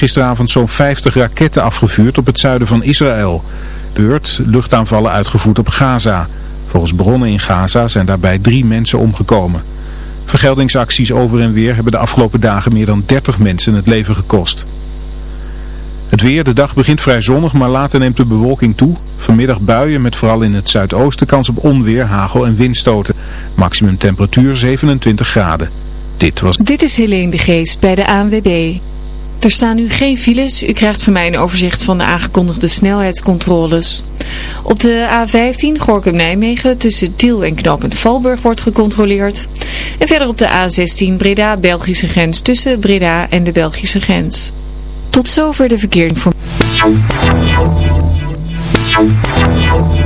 gisteravond zo'n 50 raketten afgevuurd op het zuiden van Israël. Beurt luchtaanvallen uitgevoerd op Gaza. Volgens bronnen in Gaza zijn daarbij drie mensen omgekomen. Vergeldingsacties over en weer hebben de afgelopen dagen meer dan 30 mensen het leven gekost. Het weer, de dag begint vrij zonnig, maar later neemt de bewolking toe. Vanmiddag buien met vooral in het zuidoosten kans op onweer, hagel en windstoten. Maximum temperatuur 27 graden. Dit was... Dit is Helene de Geest bij de ANWB. Er staan nu geen files. U krijgt van mij een overzicht van de aangekondigde snelheidscontroles. Op de A15 Gorkum-Nijmegen tussen Tiel en Knopend Valburg wordt gecontroleerd. En verder op de A16 Breda-Belgische grens tussen Breda en de Belgische grens. Tot zover de verkeerinformatie.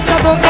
essa boca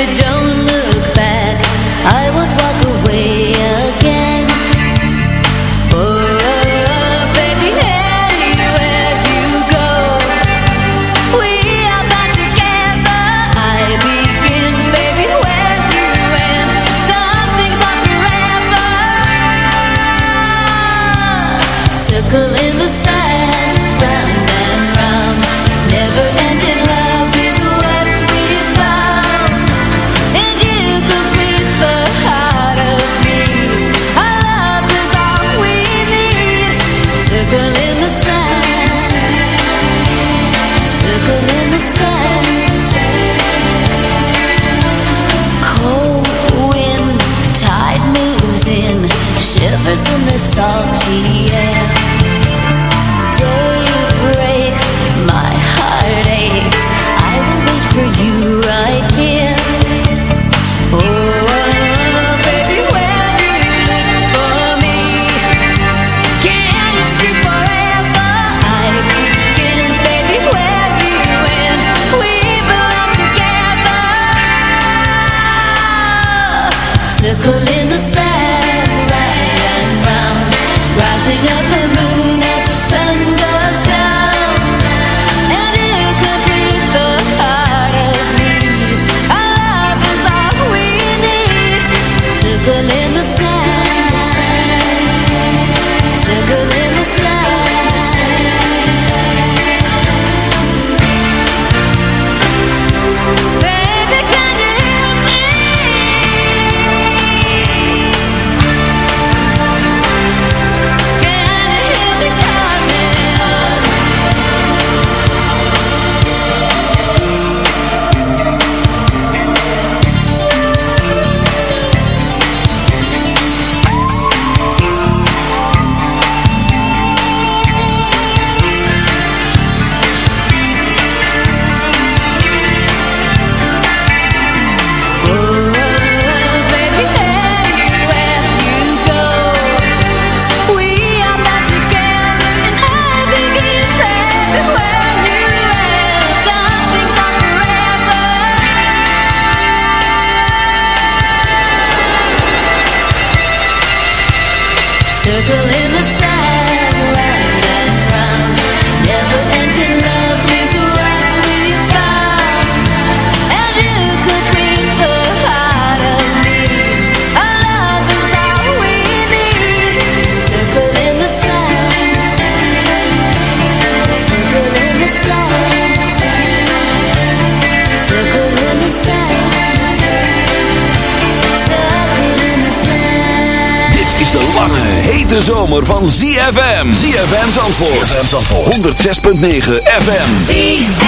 it don't 106.9 FM.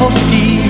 voor ski.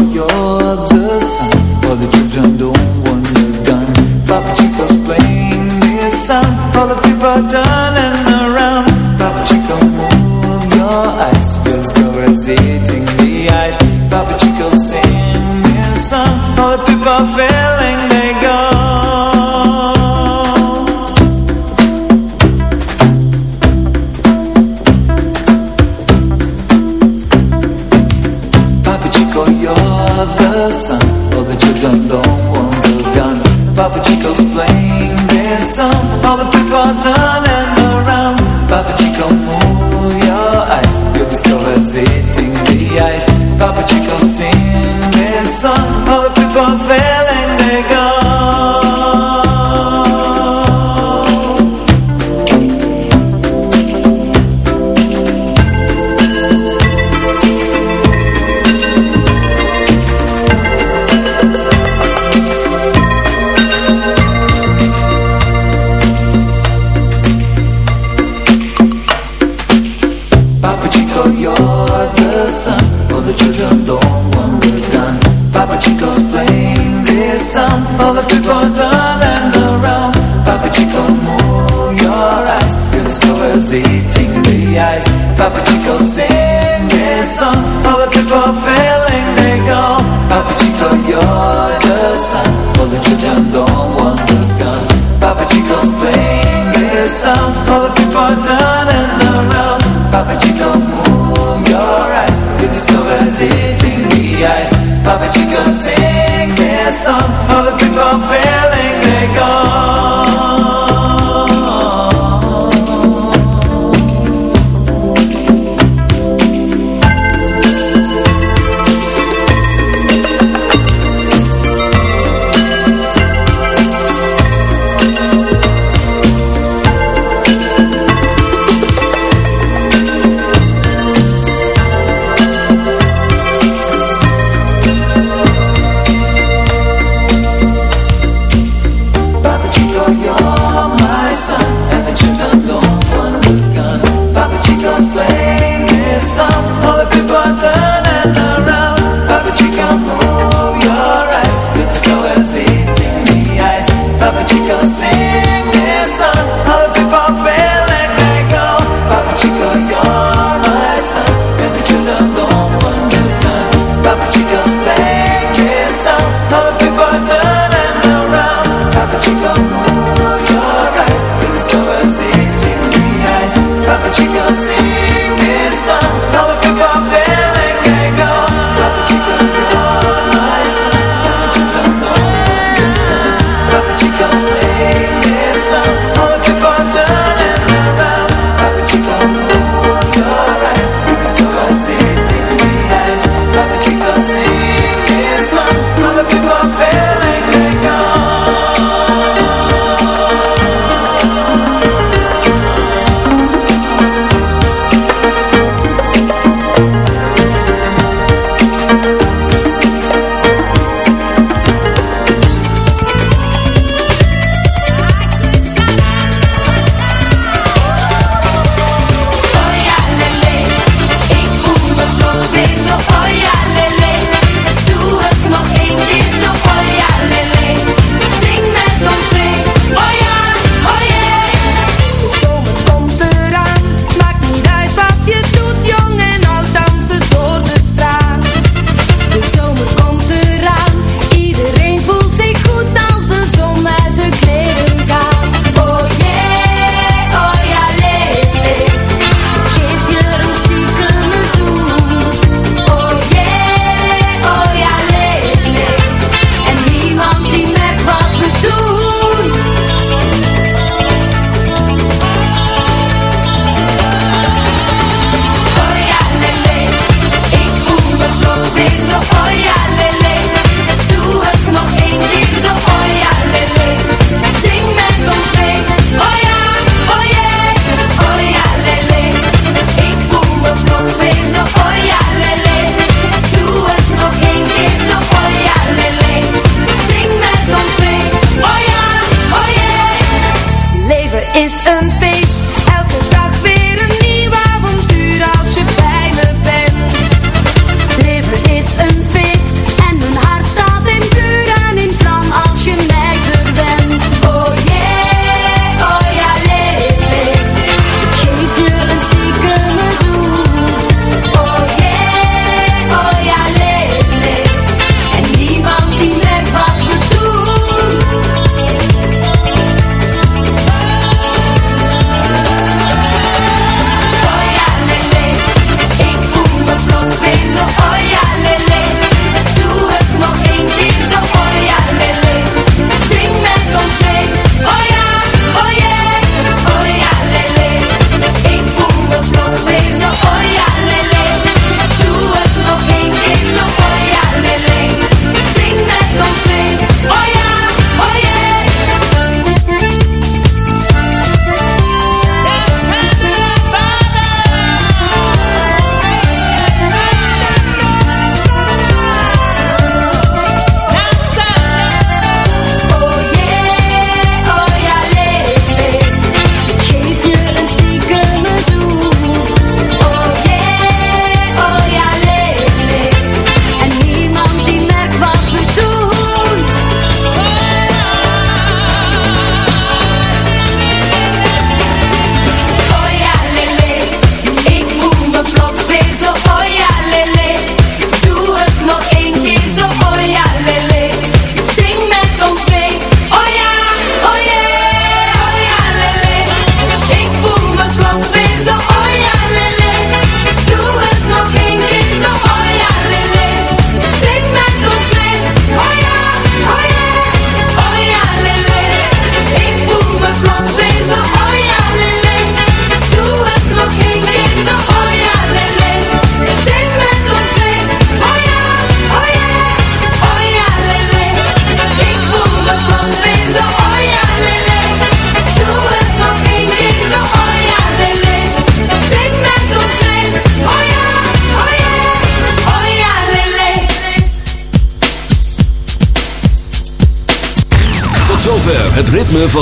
You're the sun. up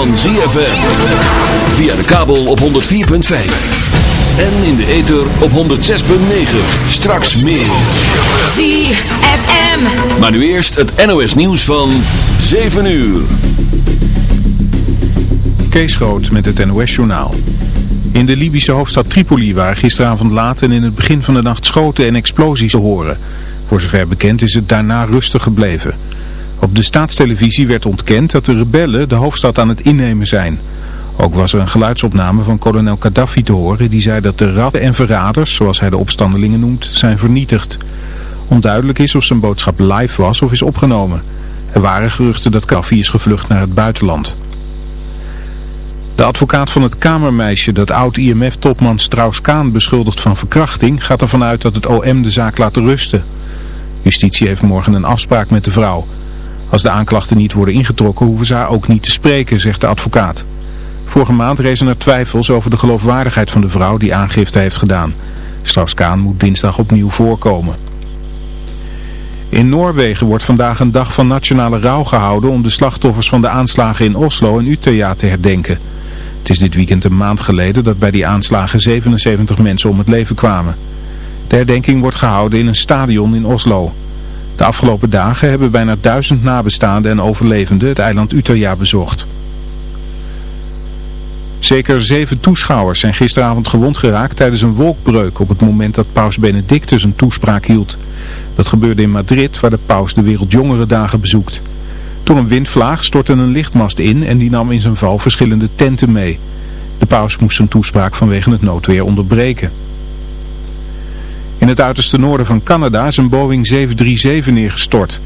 van ZFM. Via de kabel op 104.5. En in de ether op 106.9. Straks meer. ZFM. Maar nu eerst het NOS nieuws van 7 uur. Kees Groot met het NOS-journaal. In de Libische hoofdstad Tripoli waren gisteravond laat en in het begin van de nacht schoten en explosies te horen. Voor zover bekend is het daarna rustig gebleven. Op de staatstelevisie werd ontkend dat de rebellen de hoofdstad aan het innemen zijn. Ook was er een geluidsopname van kolonel Gaddafi te horen die zei dat de ratten en verraders, zoals hij de opstandelingen noemt, zijn vernietigd. Onduidelijk is of zijn boodschap live was of is opgenomen. Er waren geruchten dat Gaddafi is gevlucht naar het buitenland. De advocaat van het kamermeisje dat oud-IMF-topman Strauss-Kaan beschuldigt van verkrachting gaat ervan uit dat het OM de zaak laat rusten. Justitie heeft morgen een afspraak met de vrouw. Als de aanklachten niet worden ingetrokken hoeven ze haar ook niet te spreken, zegt de advocaat. Vorige maand rezen er twijfels over de geloofwaardigheid van de vrouw die aangifte heeft gedaan. Strauss-Kaan moet dinsdag opnieuw voorkomen. In Noorwegen wordt vandaag een dag van nationale rouw gehouden om de slachtoffers van de aanslagen in Oslo en Utøya te herdenken. Het is dit weekend een maand geleden dat bij die aanslagen 77 mensen om het leven kwamen. De herdenking wordt gehouden in een stadion in Oslo. De afgelopen dagen hebben bijna duizend nabestaanden en overlevenden het eiland Utøya bezocht. Zeker zeven toeschouwers zijn gisteravond gewond geraakt tijdens een wolkbreuk op het moment dat paus Benedictus een toespraak hield. Dat gebeurde in Madrid waar de paus de Wereldjongerendagen bezoekt. Door een windvlaag stortte een lichtmast in en die nam in zijn val verschillende tenten mee. De paus moest zijn toespraak vanwege het noodweer onderbreken. In het uiterste noorden van Canada is een Boeing 737 neergestort.